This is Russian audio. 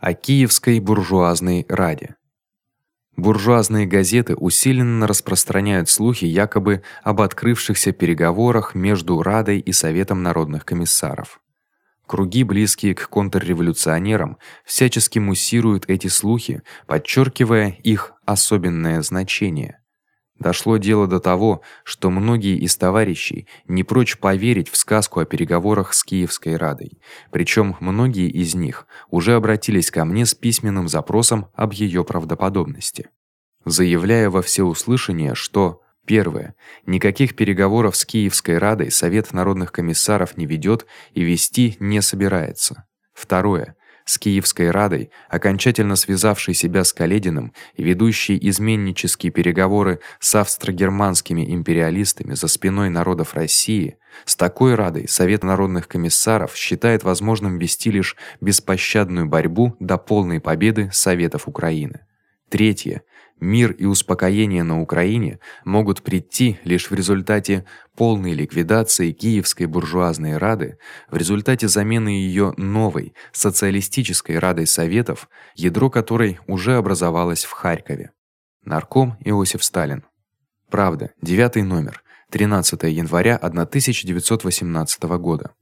о Киевской буржуазной раде. Буржуазные газеты усиленно распространяют слухи якобы об открывшихся переговорах между Радой и Советом народных комиссаров. Круги, близкие к контрреволюционерам, всячески муссируют эти слухи, подчеркивая их особенное значение. Дошло дело до того, что многие из товарищей не прочь поверить в сказку о переговорах с Киевской Радой. Причём многие из них уже обратились ко мне с письменным запросом об её правдоподобности, заявляя во всеуслышание, что Первое. Никаких переговоров с Киевской Радой Совет народных комиссаров не ведёт и вести не собирается. Второе с Киевской Радой, окончательно связавшей себя с Калединым и ведущей изменнические переговоры с австро-германскими империалистами за спиной народов России, с такой Радой Совет народных комиссаров считает возможным вести лишь беспощадную борьбу до полной победы Советов Украины. Третье мир и успокоение на Украине могут прийти лишь в результате полной ликвидации Киевской буржуазной рады, в результате замены её новой социалистической радой советов, ядро которой уже образовалось в Харькове. Нарком Иосиф Сталин. Правда, 9 номер, 13 января 1918 года.